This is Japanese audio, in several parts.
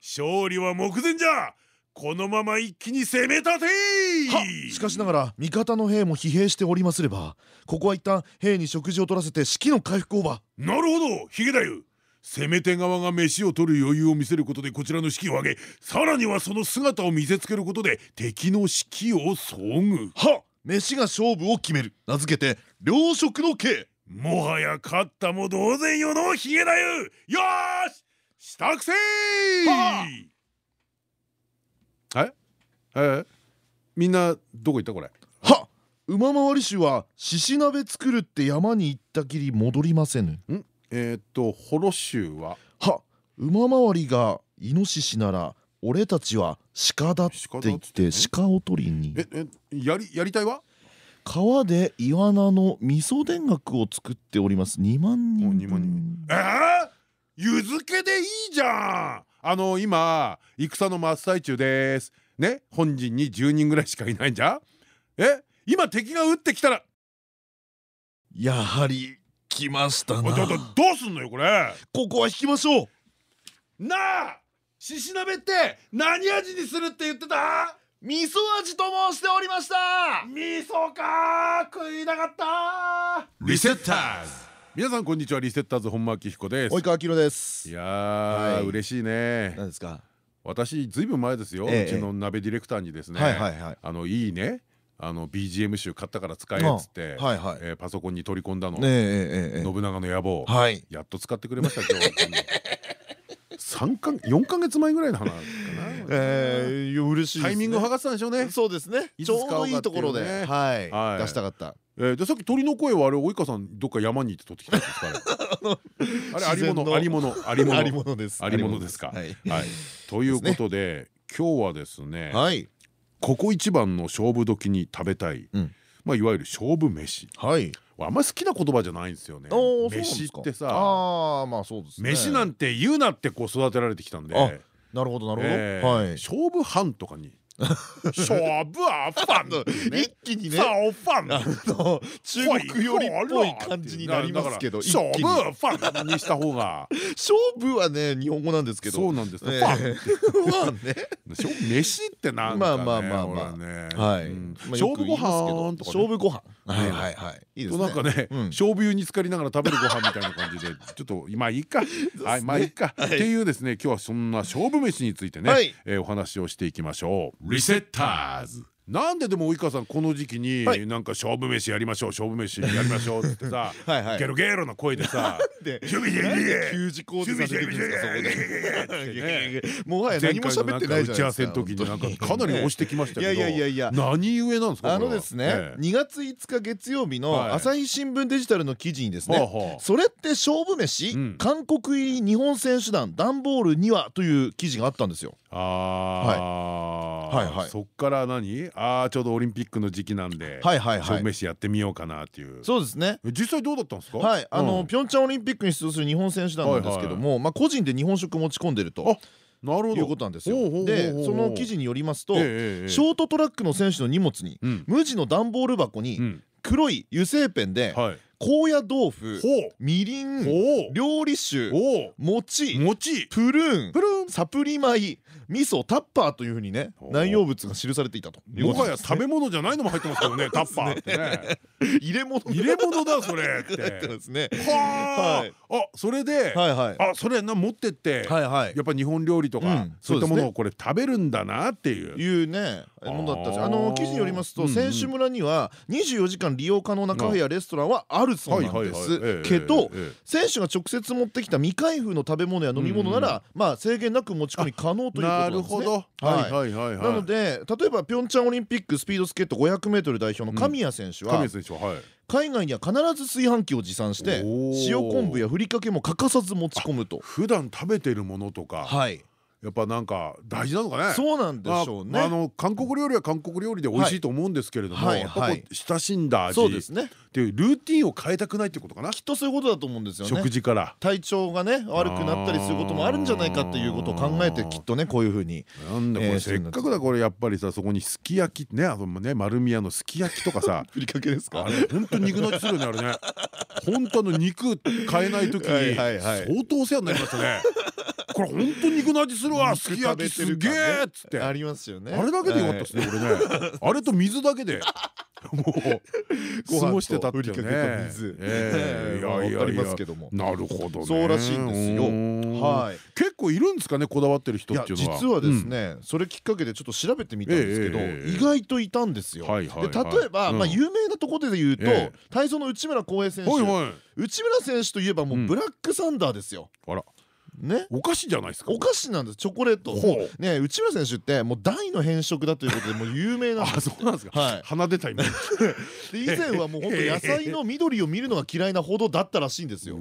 勝利は目前じゃ。このまま一気に攻め立て。はしかしながら味方の兵も疲弊しておりますればここは一旦兵に食事を取らせて士気の回復をばなるほど。ヒゲ太夫。攻め手側が飯を取る余裕を見せることでこちらの士気を上げさらにはその姿を見せつけることで敵の士気をそぐ。は飯が勝負を決める。名付けて両食の刑。もはや勝ったも同然よのヒゲ太夫。よーし支度せい！え？え？みんなどこ行ったこれ？は馬回り衆は獅子鍋作るって山に行ったきり戻りませぬ。ん？えー、っとホロ州は？は馬回りがイノシシなら俺たちは鹿だって言って鹿を取りに。ええやりやりたいわ川でイワナの味噌田楽を作っております。2万人2万人。えー、湯漬けでいいじゃん。あの今戦の真っ最中です。ね？本陣に10人ぐらいしかいないんじゃ？え？今敵が撃ってきたら。やはり来ましたな。どうすんのよこれ？ここは引きましょう。なあ獅子鍋って何味にするって言ってた？味噌味と申しておりました。味噌か食いなかったリセッターズ皆さんこんにちは。リセッターズ本間明彦です。及川明です。いや嬉しいね。何ですか？私ずいぶん前ですよ、ええ、うちの鍋ディレクターにですねあのいいね。あの BGM 集買ったから使えっつってパソコンに取り込んだの。信長の野望。やっと使ってくれました今日三か四か月前ぐらいの話かな。ええ嬉しいタイミングを測ってたんでしょうね。そうですね。ちょうどいいところではい。出したかった。えでさっき鳥の声はあれ及川さんどっか山に行って取ってきたんですか あれありものありものありものありものですありものですか。はい。ということで今日はですね。はい。ここ一番の勝負時に食べたい。まあいわゆる勝負飯。はい。あんまり好きな言葉じゃないんですよね。飯ってさ、あまあそうです飯なんて言うなってこう育てられてきたんで。なるほどなるほど。はい。勝負飯とかに勝負はファン。一気にね。ファン。中国よりっぽい感じになりますけど勝負ファンに。した方が勝負はね日本語なんですけど。そうなんですファン。ね。飯ってなんかまあまあまあまあ。はい。勝負ご飯とか勝負ご飯はいはいはい。いいですね。なんかね勝負湯に浸かりながら食べるご飯みたいな感じで ちょっとまあいいか。はいまあいいか。っていうですね今日はそんな勝負飯についてねお話をしていきましょう。リセッターズなんででも及川さんこの時期になんか勝負飯やりましょう勝負飯やりましょうってさゲロゲロな声でさ「給仕工事させてもはや何も喋ってない打ち合わせの時になんかかなり押してきましたけどいやいやいや何故なんですかあのですね2月5日月曜日の朝日新聞デジタルの記事にですね「それって勝負飯韓国入り日本選手団段ボールには」という記事があったんですよ。ああはい。はいそっから何？ああちょうどオリンピックの時期なんで勝負飯やってみようかなっていう。そうですね。実際どうだったんですか？はい。あのピョンチャンオリンピックに出場する日本選手団なんですけどもまあ個人で日本食持ち込んでると。なるほど。いうことなんですよ。でその記事によりますとショートトラックの選手の荷物に無地の段ボール箱に黒い油性ペンで高野豆腐みりん料理酒餅プルーン。サプリ米味噌タッパーというふうにね内容物が記されていたと。もはや食べ物じゃないのも入ってますけどね タッパーってね。入れ物入れ物だそれって。はあ。それであそれな持ってってやっぱ日本料理とかそういったものをこれ食べるんだなっていう。いうねものだったしあの記事によりますと選手村には24時間利用可能なカフェやレストランはあるそうなんです。けど選手が直接持ってきた未開封の食べ物や飲み物ならまあ制限なく持ち込み可能というなるほど。はいはいはいなので例えばピョンチャンオリンピックスピードスケート 500m 代表の神谷選手は海外には必ず炊飯器を持参して塩昆布やふりかけも欠かさず持ち込むと。普段食べてるものとかやっぱなんか大事なのかね。そうなんでしょうね。あの韓国料理は韓国料理で美味しいと思うんですけれどもやっぱ親しんだ味そうですね。っていうルーティンを変えたくないってことかな。きっとそういうことだと思うんですよね。食事から。体調がね悪くなったりすることもあるんじゃないかっていうことを考えてきっとねこういうふうになんだこれせっかくだこれやっぱりさそこにすき焼きねあのね丸宮のすき焼きとかさ。ふりかけですか？あれ本当肉の味するよねあれね。本当の肉買えない時に相当お世話になりましたね。これ本当肉の味するわすき焼きすげえっつって。ありますよね。あれだけでよかったですねこれね。あれと水だけで。もう過ごしてたってね。水。ええいやいやいや。なるほどそうらしいんですよ。はい。結構いるんですかねこだわってる人っていうのは。実はですねそれきっかけでちょっと調べてみたんですけど意外といたんですよ。で例えばまあ有名なところで言うと体操の内村航平選手。内村選手といえばもうブラックサンダーですよ。あらね。お菓子じゃないですか。お菓子なんです。チョコレート。ね内村選手ってもう大の変色だということでもう有名なんです。あそうなんですか。はい。鼻出た今 以前はもう本当野菜の緑を見るのが嫌いなほどだったらしいんですよ。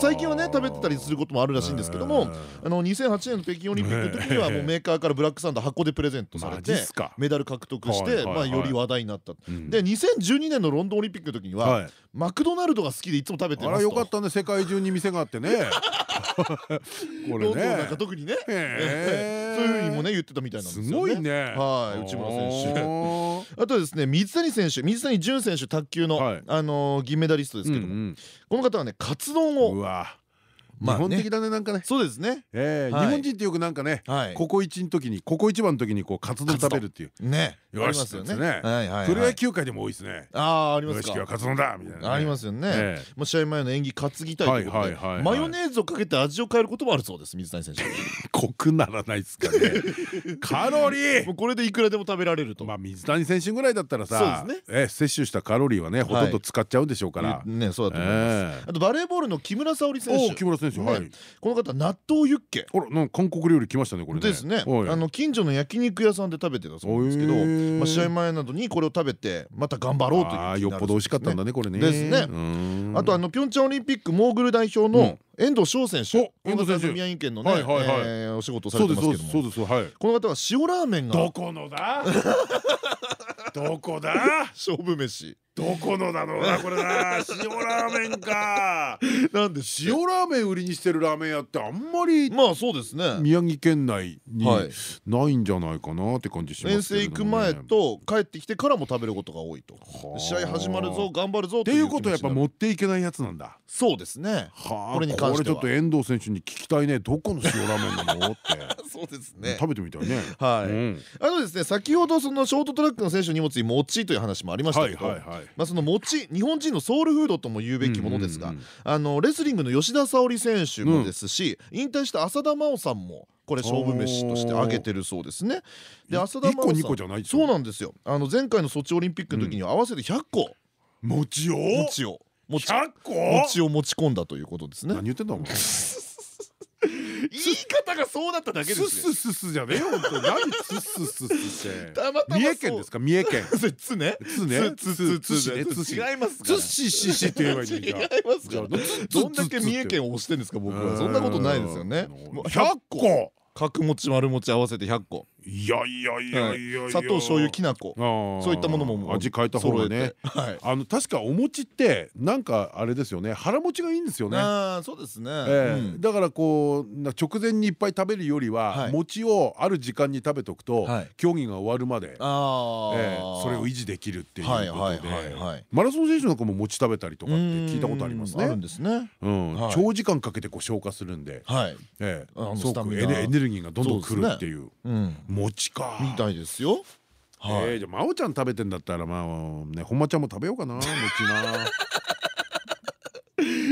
最近はね食べてたりすることもあるらしいんですけどもあの2008年の北京オリンピックの時にはもうメーカーからブラックサンダー箱でプレゼントされてメダル獲得してまあより話題になった。で2012年のロンドンオリンピックの時にはマクドナルドが好きでいつも食べてあらよかったね。世界中に店があってね。これね。なんか特にね。そういうふうにもね言ってたみたいなんですよね。すごいね。はい内村選手。あ とですね水谷選手。水谷隼選手卓球のあの銀メダリストですけども。この方はねカツ丼をうわ日本的だねなんかね。そうですね。日本人ってよくなんかねここ一の時にここ一番の時にこうカツ丼食べるっていう。ね。言われますよね。プロ野球界でも多いですね。ああありますか。カツ丼だみたいなありますよね。もう試合前の演技担ぎたいということでマヨネーズをかけて味を変えることもあるそうです水谷選手 濃くならないですかね。カロリー。これでいくらでも食べられると。まあ水谷選手ぐらいだったらさ摂取したカロリーはねほとんど使っちゃうでしょうから。ねそうだと思います。あとバレーボールの木村沙織選手。木村選手はい。この方納豆ユッケ。あらなん韓国料理来ましたねこれですね。あの近所の焼肉屋さんで食べてたそうですけどまあ試合前などにこれを食べてまた頑張ろうというあよっぽど美味しかったんだねこれね。ですね。あとあのピョンチャンオリンピックモーグル代表の遠藤翔選手。遠藤選手。宮城県のねお仕事されてますけども。そうですこの方は塩ラーメンが。どこのだ？どこだ？勝負飯どこのだろうなこれな。塩ラーメンか。なんで塩ラーメン売りにしてるラーメン屋ってあんまりまあそうですね。宮城県内にないんじゃないかなって感じします遠征行く前と帰ってきてからも食べることが多いと。試合始まるぞ頑張るぞっていうことはやっぱ持っていけないやつなんだ。そうですね。はこれちょっと遠藤選手に聞きたいねどこの塩ラーメンなのって。そうですね。食べてみたいね。はい。あのですね先ほどそのショートトラックの選手の荷物に餅という話もありましたけどまあその餅日本人のソウルフードとも言うべきものですがあのレスリングの吉田沙保里選手もですし引退した浅田真央さんもこれ勝負飯として挙げてるそうですね。で浅田真央さんそうなんですよ。あの前回のソチオリンピックの時には合わせて100個。餅を？餅を。餅を持ち込んだということですね。何言ってんだお前 言い方がそうだっただけですよ。すすすじゃねえよ。本当何すすすすって。三重県ですか三重県。つね。つね。つつつね。違いますつしししって言えばいいんだ。違いますから。どんだけ三重県を押してんですか僕は。そんなことないですよね。百個。角餅丸餅合わせて百個いやいやいやいや砂糖醤油きな粉。そういったものも味変えた方がね。あの確かお餅ってなんかあれですよね。腹持ちがいいんですよね。あそうですね。だからこう直前にいっぱい食べるよりは餅をある時間に食べとくと競技が終わるまでそれを維持できるっていうことで。マラソン選手なんかも餅食べたりとかって聞いたことありますね。あるんですね。長時間かけてこう消化するんで。すごくエネルギーがどんどんくるっていう餅か。みたいですよ。えー、じゃあ真央ちゃん食べてんだったらまあね本間ちゃんも食べようかな餅な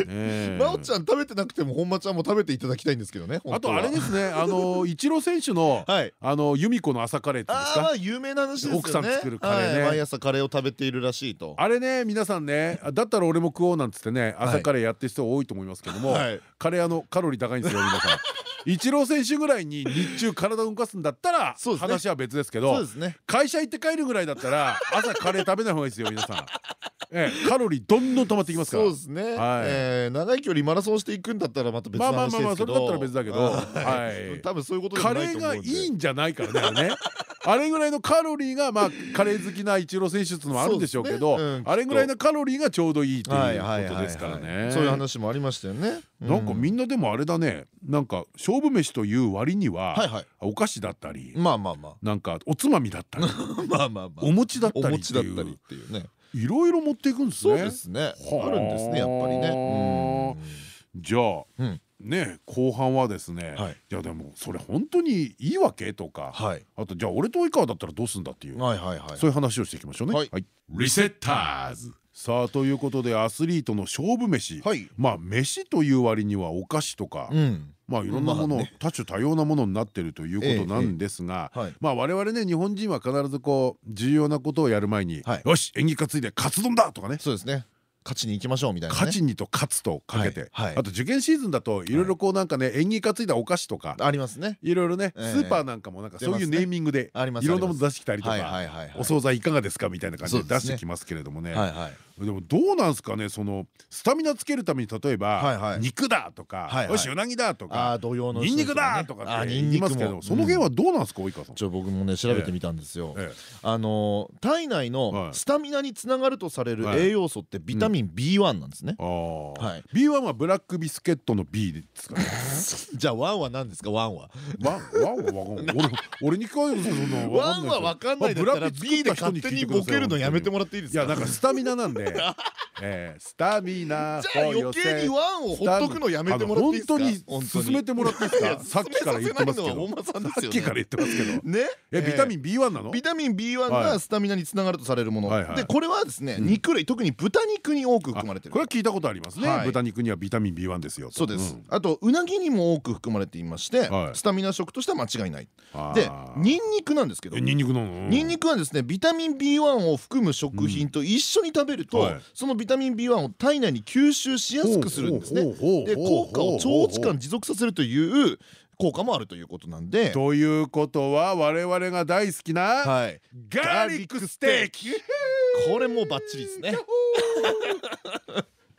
真央ちゃん食べてなくても本間ちゃんも食べていただきたいんですけどねあとあれですね あのイチロー選手のあの由美子の朝カレーってですか？有名な話ですよね。奥さん作るカレーね。毎朝カレーを食べているらしいと。あれね皆さんねだったら俺も食おうなんつってね朝カレーやってる人多いと思いますけどもカレーあのカロリー高いんですよ皆さん。イチロー選手ぐらいに日中体を動かすんだったら話は別ですけど会社行って帰るぐらいだったら朝カレー食べない方がいいですよ皆さん。ええ、カロリーどんどん溜まってきますから。そうですね。はい。え長い距離マラソンしていくんだったらまた別の話ですけど。まあまあまあそれだったら別だけど。はい。多分そういうことカレーがいいんじゃないからね あれぐらいのカロリーがまあカレー好きなイチロー選手っていうのもあるんでしょうけどあれぐらいのカロリーがちょうどいいっていうことですからね。そういう話もありましたよね。なんかみんなでもあれだね。なんか勝負飯という割にはお菓子だったりまあまあまあ。なんかおつまみだったり まあまあお餅だったりっていうねいろいろ持っていくんですね。そうですね。あ。るんですねやっぱりね。じゃあね後半はですねい。やでもそれ本当にいいわけとかあとじゃあ俺と及川だったらどうすんだっていうそういう話をしていきましょうね。リセッターズさあということでアスリートの勝負飯、はい、まあ飯という割にはお菓子とか、うん、まあいろんなもの、多種多様なものになってるということなんですが、まあ我々ね日本人は必ずこう重要なことをやる前に、よし演技担いでカツ丼だとかね。そうですね勝ちに行きましょうみたいな勝ちにと勝つとかけて。あと受験シーズンだといろいろこうなんかね縁起担いだお菓子とか。ありますね。いろいろねスーパーなんかもなんかそういうネーミングでいろんなもの出してきたりとか。お惣菜いかがですかみたいな感じで出してきますけれどもね。でもどうなんですかねそのスタミナつけるために例えば肉だとかよしうなぎだとかニンニクだとかって言いますけどその辺はどうなんですか及川さん。ちょ僕もね調べてみたんですよ。あの体内のスタミナにつながるとされる栄養素ってビタミン B1 なんですね。B1 はブラックビスケットの B ですかね。じゃあ one は何ですか？ one は。 one は俺に聞こえるその one は分かんないだったら B で勝手にボケるのやめてもらっていいですか？いやなんかスタミナなんで。えー、スタミナじゃあ余計に one をほっとくのやめてもらっていいですか？本当に進めてもらっていいですか？さっきから言ってますけど。さっきから言ってますけど。ね えビタミン B1 なの？ビタミン B1 がスタミナにつながるとされるもの。でこれはですね肉類特に豚肉に多く含まれてるこれは聞いたことありますね。豚肉にはビタミン B1 ですよそうです。あとうなぎにも多く含まれていましてスタミナ食としては間違いない。でニンニクなんですけど。ニンニクのニンニクはですねビタミン B1 を含む食品と一緒に食べるとそのビタミン B1 を体内に吸収しやすくするんですね。で効果を長時間持続させるという効果もあるということなんで。ということは我々が大好きな、はい、ガーリックステーキこれもうバッチリですね。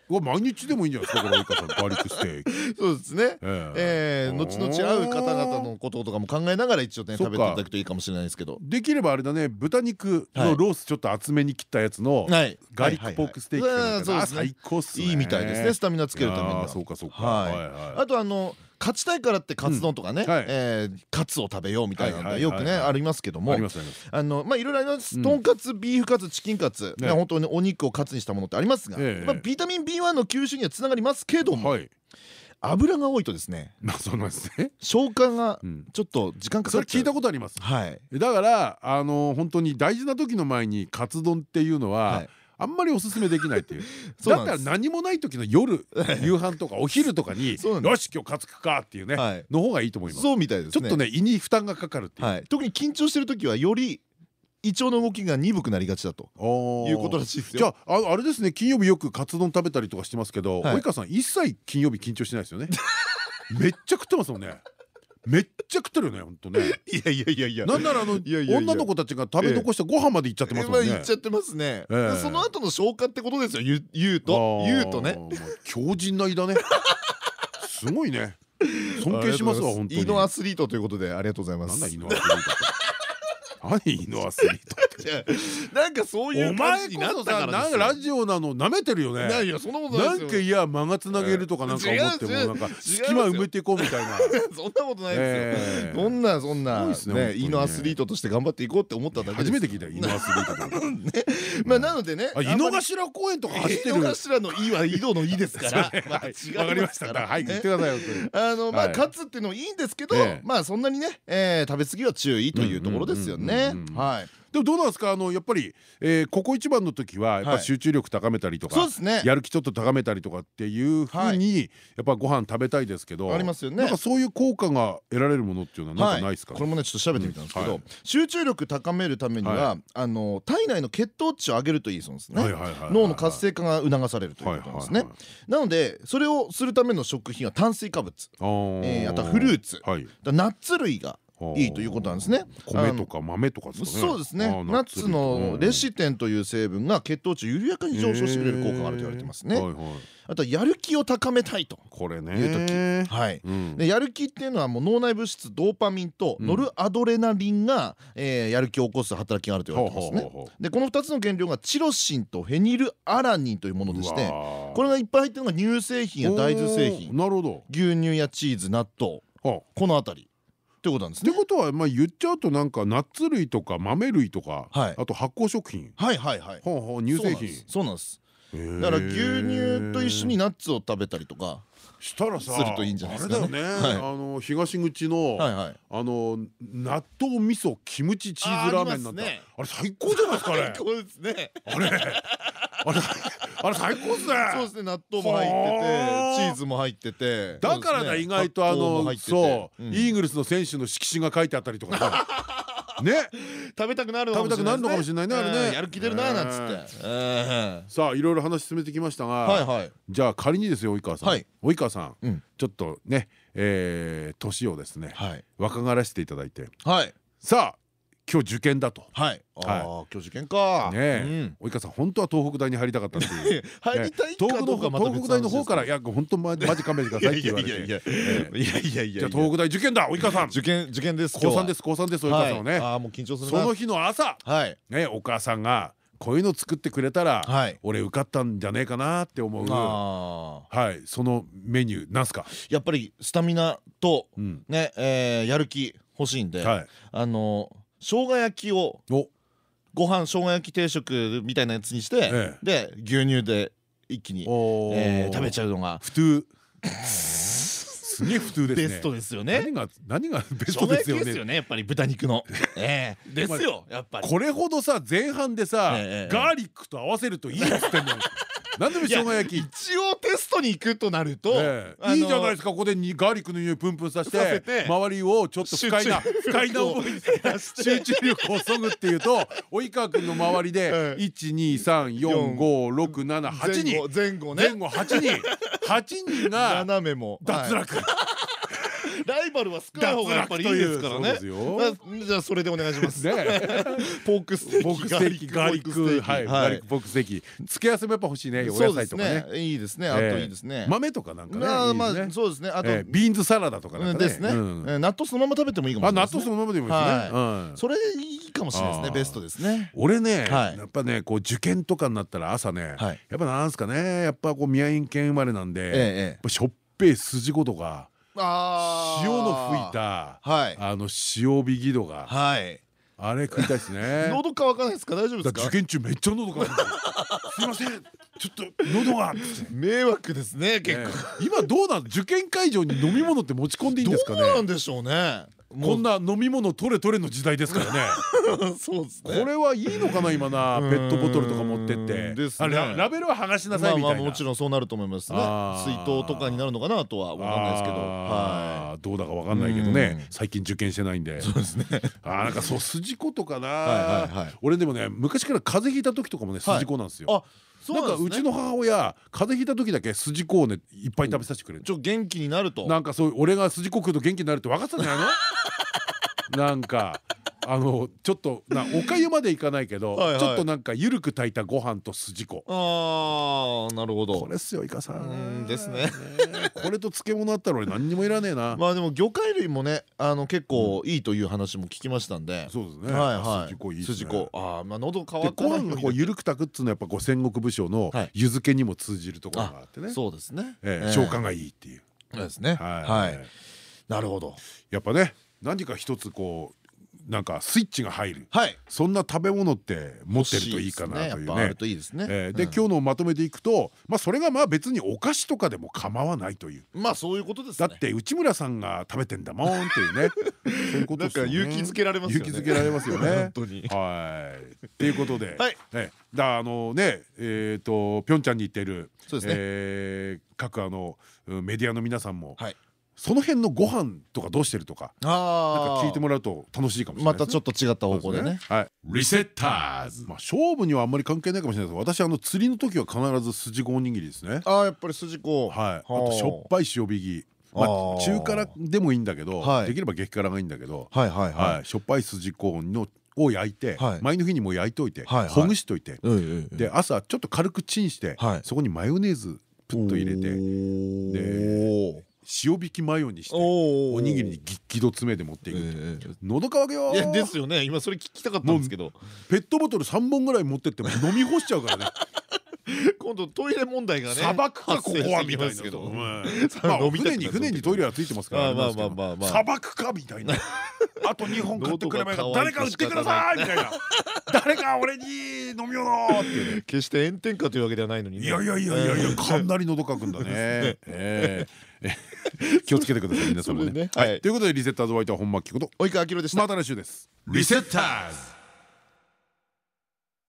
毎日でもいいんじゃないですかこれ及川さんガーリックステーキ。そうですね。ええ。後々会う方々のこととかも考えながら一応ね食べていただくといいかもしれないですけど。できればあれだね豚肉のロースちょっと厚めに切ったやつのガーリックポークステーキ最高っすね。いいみたいですね。スタミナつけるためには。そうかそうか。あとあの勝ちたいからってカツ丼とかね、えカツを食べようみたいなのよくねありますけども。あのまあいろいろあります。とんかつビーフカツチキンカツ。本当にお肉をカツにしたものってありますがビタミン B1 の吸収にはつながりますけども油が多いとですねそうなんですね。消化がちょっと時間かかる聞いたことあります。はい。だからあの本当に大事な時の前にカツ丼っていうのはあんまりおすすめできないっていう。だったら何もない時の夜 夕飯とかお昼とかによし今日カツくかっていうねの方がいいと思います。そうみたいですちょっとね胃に負担がかかるっていう。特に緊張してる時はより胃腸の動きが鈍くなりがちだと。いうことらしいですよ。じゃああれですね金曜日よくカツ丼食べたりとかしてますけど及川さん一切金曜日緊張してないですよね。めっちゃ食ってますもんねめっちゃ食ってるよね本当ね。いやいやいやいや。なんならあの女の子たちが食べ残したご飯までいっちゃってますもんね。いっちゃってますね。その後の消化ってことですよ。言うと。言うとね。強靭な胃だね。すごいね。尊敬しますわ本当に。胃のアスリートということでありがとうございます。なんだ胃のアスリート 何イノアスリートなんかそういう感じになったからなんかラジオなの舐めてるよね。いやそんなことないなんかいや間がつなげるとかなんか思ってもなんか隙間埋めていこうみたいな。そんなことないですよ。そんなそんな。ねイノアスリートとして頑張っていこうって思っただけ初めて聞いたイノ アスリート まあなのでね井の頭公園とか走ってる。井の頭の「い」は井戸の「い」ですから。わかりました。はい言ってくださいあのまあ勝つっていうのもいいんですけどまあそんなにね食べ過ぎは注意というところですよね。はいでもどうなんですか？あのやっぱり、えー、ここ一番の時はやっぱ集中力高めたりとか、はいね、やる気ちょっと高めたりとかっていうふうに、やっぱご飯食べたいですけどありますよね。なんかそういう効果が得られるものっていうのはなんかないですか、これもねちょっと調べてみたんですけど、集中力高めるためには、あの体内の血糖値を上げるといいそうですね。脳の活性化が促されるということですね。なのでそれをするための食品は炭水化物、えー、あとはフルーツ、ナッツ類がいいということなんですね。米とか豆とかそうですね。ナッツのレシテンという成分が血糖値を緩やかに上昇してくれる効果があると言われてますね。あとやる気を高めたいとこれね。いう時はい、でやる気っていうのはもう脳内物質ドーパミンとノルアドレナリンが、えー、やる気を起こす働きがあると言われてますね。でこの2つの原料がチロシンとフェニルアラニンというものでしてこれがいっぱい入ってるのが乳製品や大豆製品。なるほど。牛乳やチーズ納豆。この辺りってことなんですね。ってことはまあ言っちゃうとなんかナッツ類とか豆類とか、はい、あと発酵食品。はいはいはい。ほうほう乳製品。そうなんです。だから牛乳と一緒にナッツを食べたりとかしたらさするといいんじゃないですかね。あの東口のあの納豆味噌キムチチーズラーメンなんてあれ最高じゃないですか最高ですね。あれあれ あれ最高ですね。そうですね納豆も入っててチーズも入ってて。だからだ意外とあのそうイーグルスの選手の色紙が書いてあったりとかさ。ね。食べたくなる食べたくなるのかもしれないねあれね。やる気出るななんつって。さあいろいろ話進めてきましたがじゃあ仮にですよ及川さん。及川さんちょっとね年をですね若返らせていただいて。さあ今日受験だと。はい。ああ、今日受験か。ね及川さん本当は東北大に入りたかったっていう。入りたい東北大の方からいや本当 マジ勘弁してくださいって言われて。いやいやいやじゃ東北大受験だ及川さん。受験受験です。高三です高三です及川さんはね。ああもう緊張する。その日の朝。はい。ねお母さんが。こういうの作ってくれたら、俺受かったんじゃねえかなって思うはいそのメニューなんすか？やっぱりスタミナとねやる気欲しいんであの生姜焼きをご飯生姜焼き定食みたいなやつにして、ええ、で牛乳で一気に、えー、食べちゃうのが普通。すげえ普通ですね。ベストですよね。何が何がベストですよね。ですよねやっぱり豚肉の。ええ。ですよやっぱり。これほどさ前半でさガーリックと合わせるといいっつってんの何でも生姜焼き。一応テストに行くとなるといいじゃないですか。ここでにガーリックの匂いプンプンさせて周りをちょっと不快な不快な思い集中力をそぐっていうと及川君の周りで 1234567人前後ね。前後8人8人が 斜めも。脱落ライバルは少ない方がやっぱりいいですからね。じゃあそれでお願いします。ポークステーキ。ガーリックはいガーリックポークステーキ。付け合わせもやっぱ欲しいねお野菜とかね。いいですね。あといいですね。豆とかなんかねまあそうですね。あとビーンズサラダとかですね。納豆そのまま食べてもいいかもしれない納豆そのままでもいいですね。それいいかもしれないですね。ベストですね。俺ねやっぱねこう受験とかになったら朝ねやっぱなんすかね。やっぱこう宮城県生まれなんでしょっぺい筋子とか塩の吹いた、はい、あの塩ビギドが、はい、あれ食いたいですね。喉乾かないですか？大丈夫ですか？受験中めっちゃ喉乾く。すいません。ちょっと喉が迷惑ですね結構。今どうなん？受験会場に飲み物って持ち込んでいいんですかね？どうなんでしょうね。こんな飲み物取れ取れの時代ですからね。そうですね。これはいいのかな今なペットボトルとか持ってって。ラベルは剥がしなさいみたいな。もちろんそうなると思いますね。水筒とかになるのかなとは分かんないですけど。はいどうだか分かんないけどね。最近受験してないんで。そうですね。あなんかそう筋子とかな。俺でもね昔から風邪ひいた時とかもね筋子なんですよ。なんかうちの母親風邪ひいた時だけ筋子をねいっぱい食べさせてくれる。ちょ元気になると。なんかそう俺が筋子食うと元気になるって分かってたんじゃないの？なんかあのちょっとなおかゆまでいかないけどちょっとなんかゆるく炊いたご飯と筋子ああなるほど。これっすよいかさんですね。これと漬物あったら俺何にもいらねえな。まあでも魚介類もねあの結構いいという話も聞きましたんで。そうですね。はいはい。筋子いい筋子ああまあ喉乾くご飯がこうゆるく炊くっつうのはやっぱこう戦国武将の湯漬けにも通じるところがあってね。そうですね。消化がいいっていう。そうですね。はい。なるほど。やっぱね何か一つこうなんかスイッチが入る、はい、そんな食べ物って持ってるといいかなというね。で今日のまとめていくと、まあそれがまあ別にお菓子とかでも構わないという。まあそういうことですだって内村さんが食べてんだもんっていうね。そういうことですよね。勇気づけられます勇気づけられますよね。本当に。はい。っていうことで、はい。ね、だあのねえっとピョンチャンに行ってるそうですね。各あのメディアの皆さんも。はい。その辺のご飯とかどうしてるとかなんか聞いてもらうと楽しいかもしれないまたちょっと違った方向でね。はいリセッターズまあ勝負にはあんまり関係ないかもしれないです。私あの釣りの時は必ず筋子おにぎりですね。ああやっぱり筋子。はい。あ。としょっぱい塩引きまあ中辛でもいいんだけどできれば激辛がいいんだけどしょっぱい筋コーンのを焼いて前の日にも焼いといてほぐしといて。で朝ちょっと軽くチンしてそこにマヨネーズプッと入れて。で塩引きマヨにしておにぎりにギッギド詰めで持っていく喉乾くよいやですよね。今それ聞きたかったんですけど。ペットボトル3本ぐらい持ってっても飲み干しちゃうからね 今度トイレ問題がね砂漠かここはみたいな。けど船に船にトイレはついてますから砂漠かみたいな。あと2本買ってくれば誰か売ってくださいみたいな。誰か俺に飲み物って決して炎天下というわけではないのにいやいやいやいやいやかなり喉かくんだね。気をつけてください皆さんもね。ということでリセッターズホワイトは本間貴子と及川明でした。また来週です。リセッターズ